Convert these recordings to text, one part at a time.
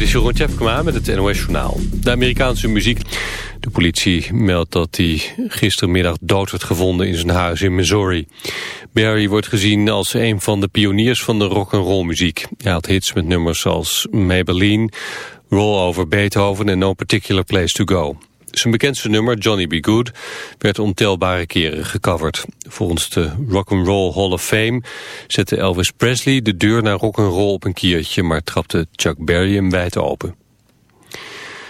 Dit is Jeroen Tjepkema met het NOS Journaal. De Amerikaanse muziek... De politie meldt dat hij gistermiddag dood werd gevonden in zijn huis in Missouri. Barry wordt gezien als een van de pioniers van de rock'n'roll muziek. Hij had hits met nummers als Maybelline, Roll Over Beethoven en No Particular Place To Go. Zijn bekendste nummer, Johnny B. Good, werd ontelbare keren gecoverd. Volgens de Rock'n'Roll Hall of Fame zette Elvis Presley de deur naar rock'n'roll op een kiertje, maar trapte Chuck Berry hem wijd open.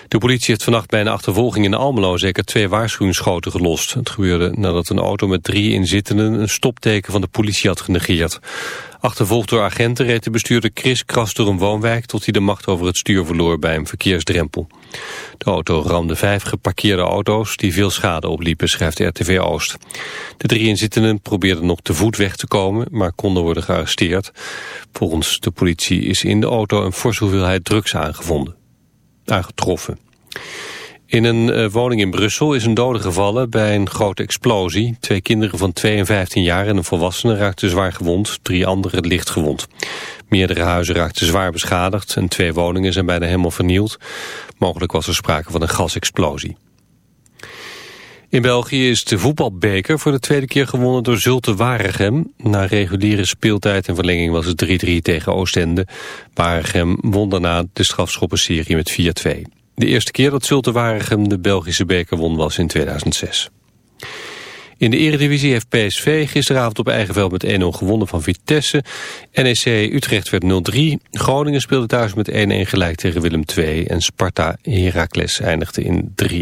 De politie heeft vannacht bij een achtervolging in Almelo zeker twee waarschuwingsschoten gelost. Het gebeurde nadat een auto met drie inzittenden een stopteken van de politie had genegeerd. Achtervolgd door agenten reed de bestuurder Chris kras door een woonwijk tot hij de macht over het stuur verloor bij een verkeersdrempel. De auto ramde vijf geparkeerde auto's die veel schade opliepen, schrijft RTV Oost. De drie inzittenden probeerden nog te voet weg te komen, maar konden worden gearresteerd. Volgens de politie is in de auto een forse hoeveelheid drugs aangevonden aangetroffen. In een uh, woning in Brussel is een dode gevallen bij een grote explosie. Twee kinderen van 2 en 15 jaar en een volwassene raakten zwaar gewond, drie anderen licht gewond. Meerdere huizen raakten zwaar beschadigd en twee woningen zijn bijna helemaal vernield. Mogelijk was er sprake van een gasexplosie. In België is de voetbalbeker voor de tweede keer gewonnen door Zulte Waregem. Na reguliere speeltijd en verlenging was het 3-3 tegen Oostende. Waregem won daarna de strafschoppenserie met 4-2. De eerste keer dat Zulte Waregem de Belgische beker won was in 2006. In de eredivisie heeft PSV gisteravond op eigen veld met 1-0 gewonnen van Vitesse. NEC Utrecht werd 0-3. Groningen speelde thuis met 1-1 gelijk tegen Willem II. En Sparta Heracles eindigde in 3-1.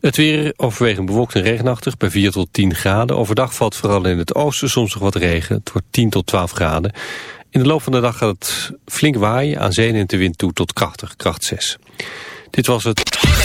Het weer overwegend bewolkt en regenachtig bij 4 tot 10 graden. Overdag valt vooral in het oosten soms nog wat regen. Het wordt 10 tot 12 graden. In de loop van de dag gaat het flink waaien. Aan zee neemt de wind toe tot krachtig, kracht 6. Dit was het.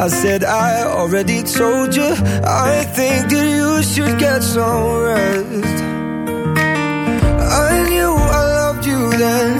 I said, I already told you. I think that you should get some rest. I knew I loved you then,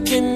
looking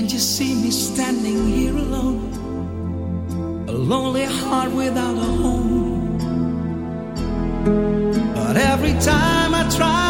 Can't you see me standing here alone? A lonely heart without a home. But every time I try.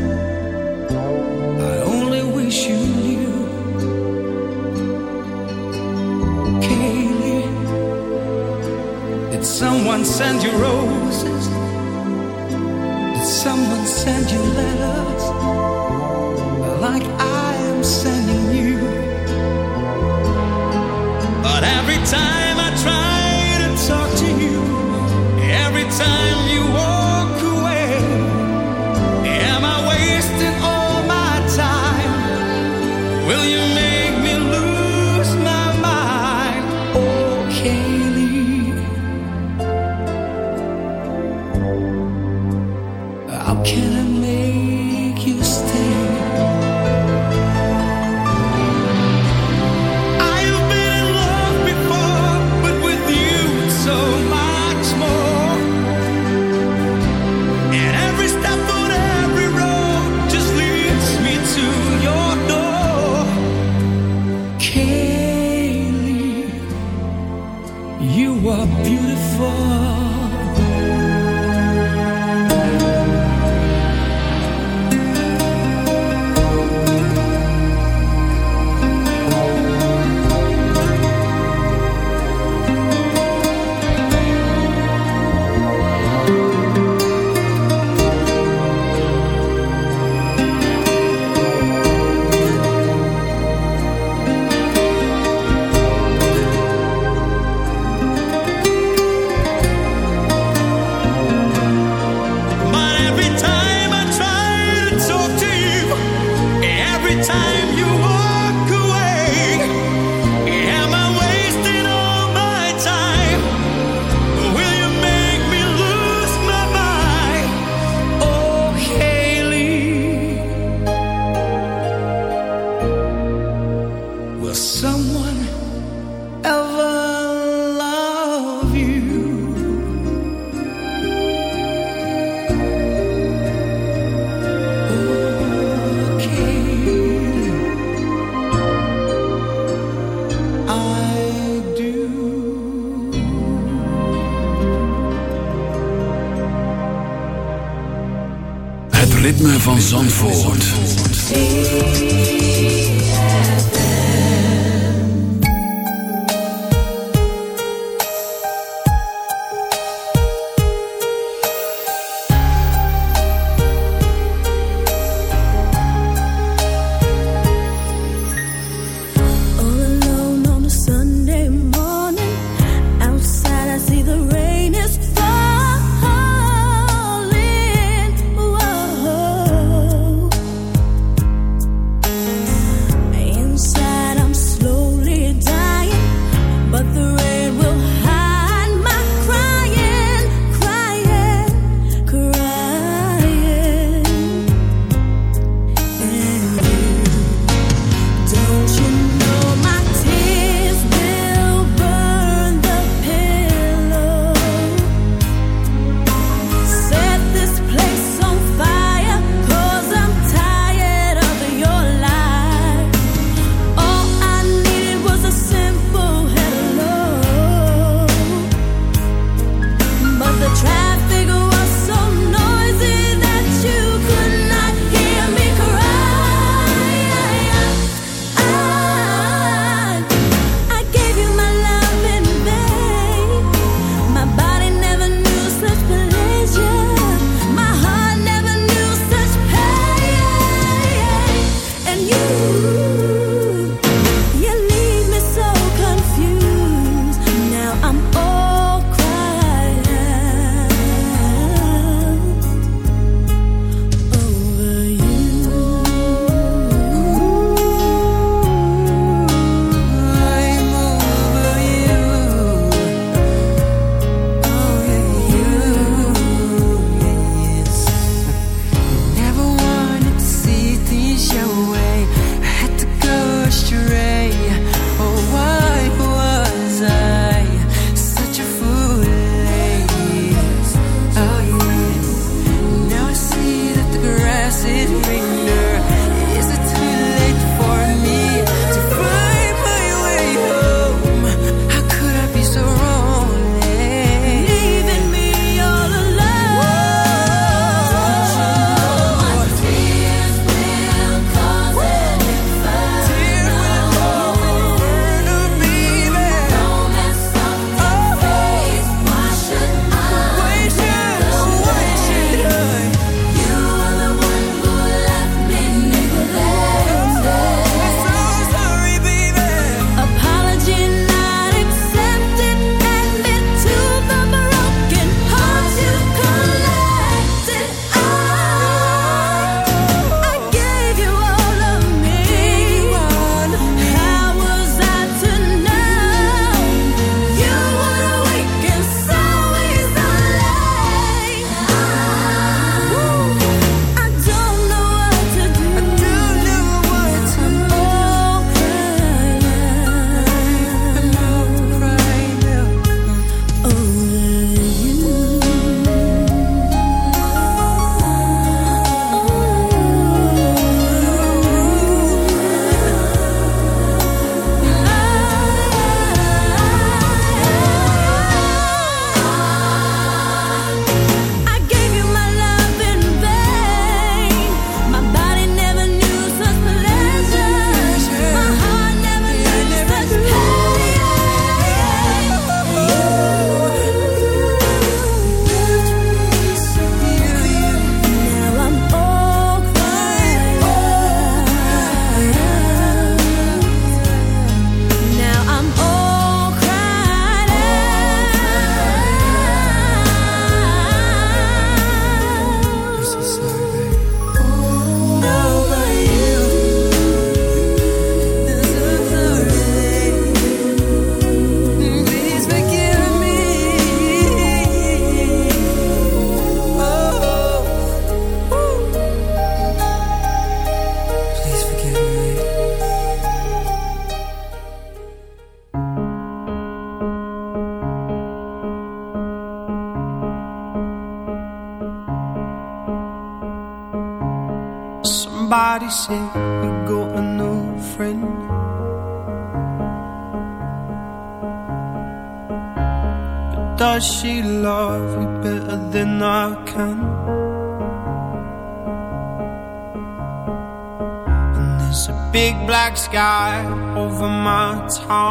black sky over my town.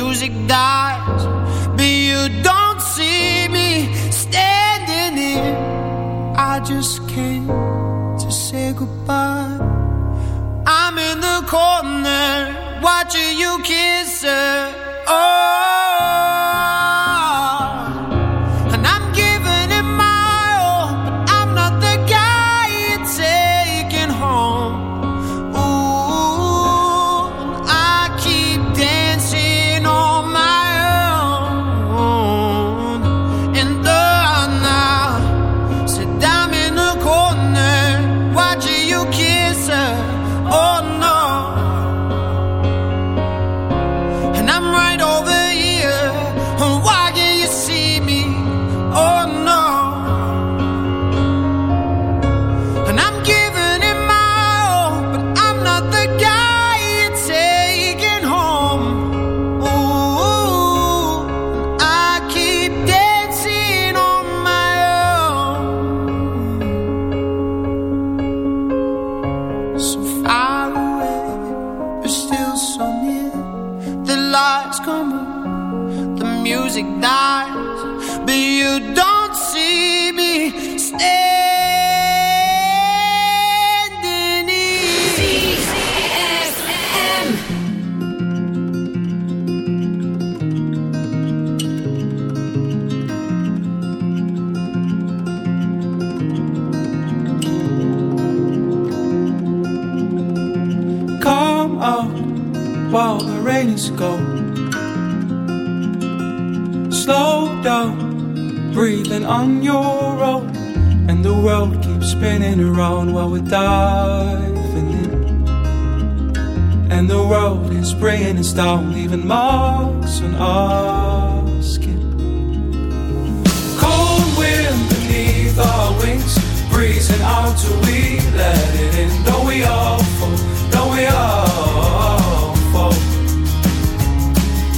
music died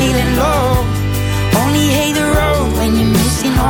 Feeling low. Only hate the road when you're missing home.